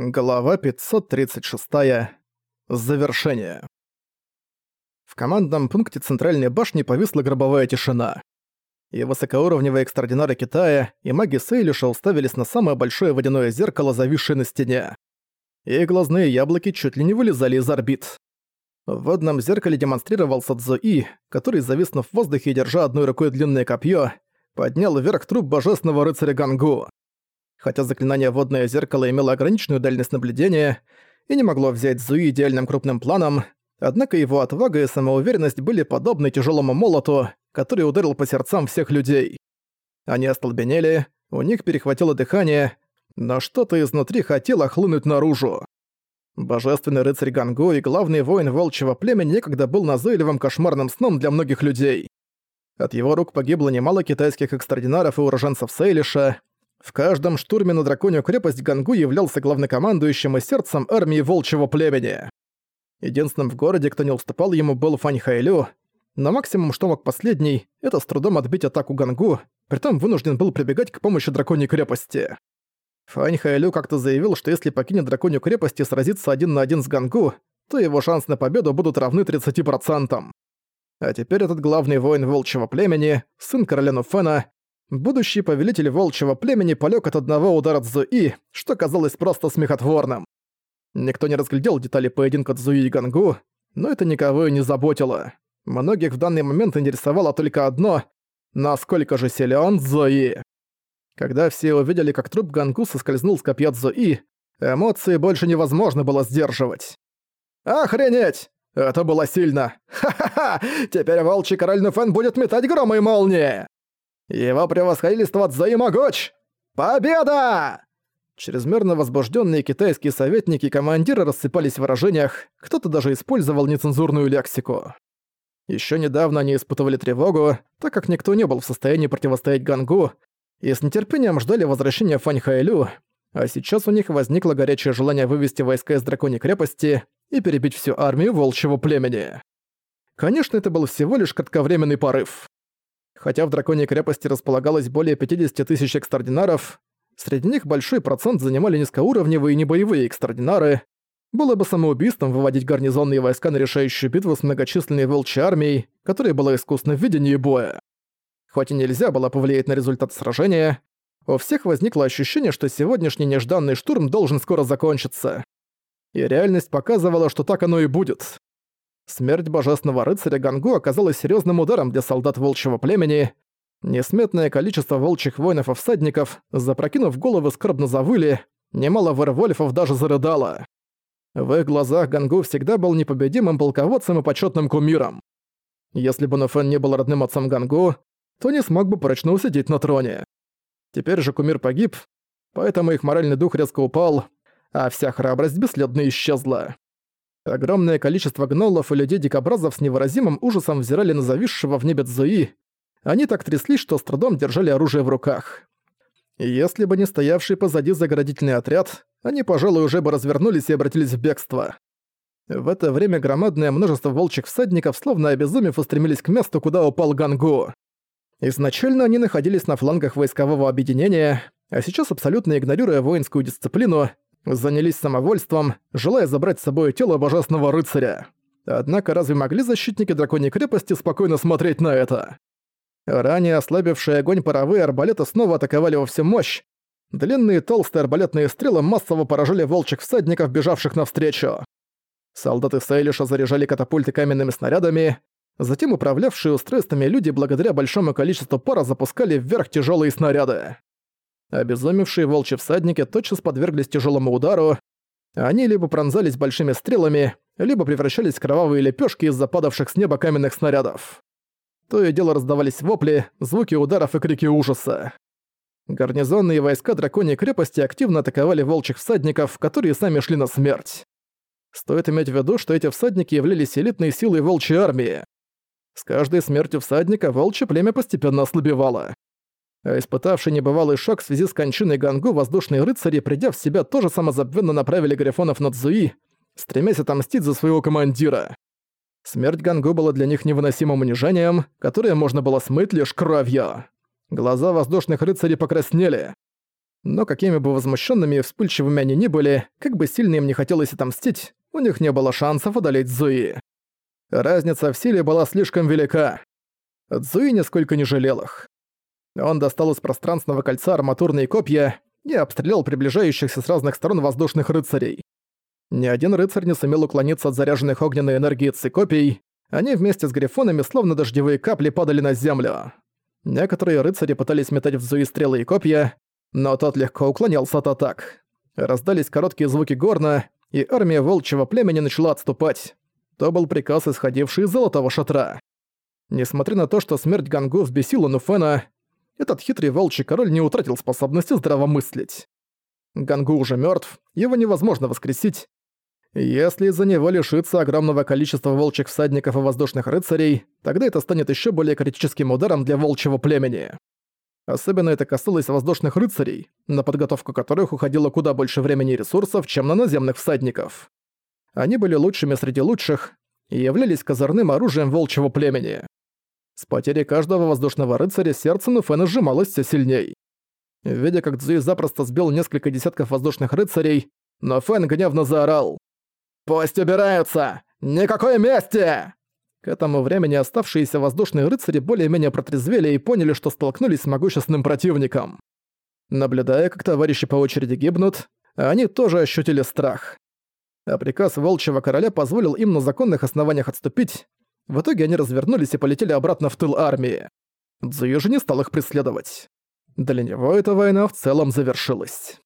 Глава 536. Завершение. В командном пункте Центральной башни повисла гробовая тишина. И высокоуровневые экстраординары Китая, и маги Сейлиша уставились на самое большое водяное зеркало, зависшее на стене. И глазные яблоки чуть ли не вылезали из орбит. В водном зеркале демонстрировался Цзуи, который, зависнув в воздухе и держа одной рукой длинное копье, поднял вверх труп божественного рыцаря Гангу. Хотя заклинание «Водное зеркало» имело ограниченную дальность наблюдения и не могло взять Зуи идеальным крупным планом, однако его отвага и самоуверенность были подобны тяжелому молоту, который ударил по сердцам всех людей. Они остолбенели, у них перехватило дыхание, но что-то изнутри хотело хлынуть наружу. Божественный рыцарь Гангу и главный воин волчьего племени некогда был назойливым кошмарным сном для многих людей. От его рук погибло немало китайских экстрадинаров и уроженцев Сейлиша, в каждом штурме на драконью крепость Гангу являлся главнокомандующим и сердцем армии волчьего племени. Единственным в городе, кто не уступал ему, был Фань Хайлю, но максимум, что мог последний, это с трудом отбить атаку Гангу, притом вынужден был прибегать к помощи драконьей крепости. Фань Хайлю как-то заявил, что если покинет драконью крепость и сразится один на один с Гангу, то его шанс на победу будут равны 30%. А теперь этот главный воин волчьего племени, сын короля Нуфена, будущий повелитель волчьего племени полёг от одного удара Цзуи, что казалось просто смехотворным. Никто не разглядел детали поединка Цзуи и Гангу, но это никого и не заботило. Многих в данный момент интересовало только одно — насколько же силен Цзуи. Когда все увидели, как труп Гангу соскользнул с копья Цзуи, эмоции больше невозможно было сдерживать. «Охренеть! Это было сильно! Ха-ха-ха! Теперь волчий король Нуфен будет метать громы и молнии!» Его превосходительство Цзои могуч! Победа!» Чрезмерно возбужденные китайские советники и командиры рассыпались в выражениях, кто-то даже использовал нецензурную лексику. Еще недавно они испытывали тревогу, так как никто не был в состоянии противостоять Гангу, и с нетерпением ждали возвращения Фань Хайлю, а сейчас у них возникло горячее желание вывести войска из Драконьей крепости и перебить всю армию волчьего племени. Конечно, это был всего лишь кратковременный порыв. Хотя в Драконьей крепости располагалось более 50 тысяч экстраординаров, среди них большой процент занимали низкоуровневые и небоевые экстраординары. Было бы самоубийством выводить гарнизонные войска на решающую битву с многочисленной волчьей армией, которая была искусна в видении боя. Хоть и нельзя было повлиять на результат сражения, у всех возникло ощущение, что сегодняшний нежданный штурм должен скоро закончиться. И реальность показывала, что так оно и будет. Смерть божественного рыцаря Гангу оказалась серьезным ударом для солдат волчьего племени. Несметное количество волчьих воинов и всадников, запрокинув головы, скорбно завыли, немало вервольфов даже зарыдало. В их глазах Гангу всегда был непобедимым полководцем и почетным кумиром. Если бы Нофен не был родным отцом Гангу, то не смог бы прочно усидеть на троне. Теперь же кумир погиб, поэтому их моральный дух резко упал, а вся храбрость бесследно исчезла. Огромное количество гнолов и людей-дикобразов с невыразимым ужасом взирали на зависшего в небе Цзуи. Они так тряслись, что с трудом держали оружие в руках. Если бы не стоявший позади заградительный отряд, они, пожалуй, уже бы развернулись и обратились в бегство. В это время громадное множество волчьих всадников, словно обезумев, устремились к месту, куда упал Гангу. Изначально они находились на флангах войскового объединения, а сейчас, абсолютно игнорируя воинскую дисциплину, занялись самовольством, желая забрать с собой тело божественного рыцаря. Однако разве могли защитники драконьей крепости спокойно смотреть на это? Ранее ослабившие огонь паровые арбалеты снова атаковали во всю мощь. Длинные толстые арбалетные стрелы массово поражали волчьих всадников, бежавших навстречу. Солдаты Сейлиша заряжали катапульты каменными снарядами, затем управлявшие устройствами люди благодаря большому количеству пара запускали вверх тяжелые снаряды. Обезумевшие волчьи всадники тотчас подверглись тяжелому удару. Они либо пронзались большими стрелами, либо превращались в кровавые лепешки из западавших с неба каменных снарядов. То и дело раздавались вопли, звуки ударов и крики ужаса. Гарнизонные войска драконьей крепости активно атаковали волчьих всадников, которые сами шли на смерть. Стоит иметь в виду, что эти всадники являлись элитной силой волчьей армии. С каждой смертью всадника волчье племя постепенно ослабевало. А испытавший небывалый шок в связи с кончиной Гангу воздушные рыцари, придя в себя, тоже самозабвенно направили грифонов на Цзуи, стремясь отомстить за своего командира. Смерть Гангу была для них невыносимым унижением, которое можно было смыть лишь кровью. Глаза воздушных рыцарей покраснели. Но какими бы возмущенными и вспыльчивыми они ни были, как бы сильно им не хотелось отомстить, у них не было шансов одолеть Зуи. Разница в силе была слишком велика. Цзуи нисколько не жалел их. Он достал из пространственного кольца арматурные копья и обстрелял приближающихся с разных сторон воздушных рыцарей. Ни один рыцарь не сумел уклониться от заряженных огненной энергии цикопий, они вместе с грифонами словно дождевые капли падали на землю. Некоторые рыцари пытались метать в Зуи стрелы и копья, но тот легко уклонялся от атак. Раздались короткие звуки горна, и армия волчьего племени начала отступать. То был приказ, исходивший из золотого шатра. Несмотря на то, что смерть Гангу взбесила Нуфена, этот хитрый волчий король не утратил способности здравомыслить. Гангу уже мертв, его невозможно воскресить. Если из-за него лишится огромного количества волчьих всадников и воздушных рыцарей, тогда это станет еще более критическим ударом для волчьего племени. Особенно это касалось воздушных рыцарей, на подготовку которых уходило куда больше времени и ресурсов, чем на наземных всадников. Они были лучшими среди лучших и являлись козырным оружием волчьего племени. С потерей каждого воздушного рыцаря сердце Нуфена сжималось все сильней. Видя, как Цзуи запросто сбил несколько десятков воздушных рыцарей, но Фэн гневно заорал. «Пусть убираются! Никакой мести!» К этому времени оставшиеся воздушные рыцари более-менее протрезвели и поняли, что столкнулись с могущественным противником. Наблюдая, как товарищи по очереди гибнут, они тоже ощутили страх. А приказ Волчьего Короля позволил им на законных основаниях отступить, в итоге они развернулись и полетели обратно в тыл армии. Цзуи же не стал их преследовать. Для него эта война в целом завершилась.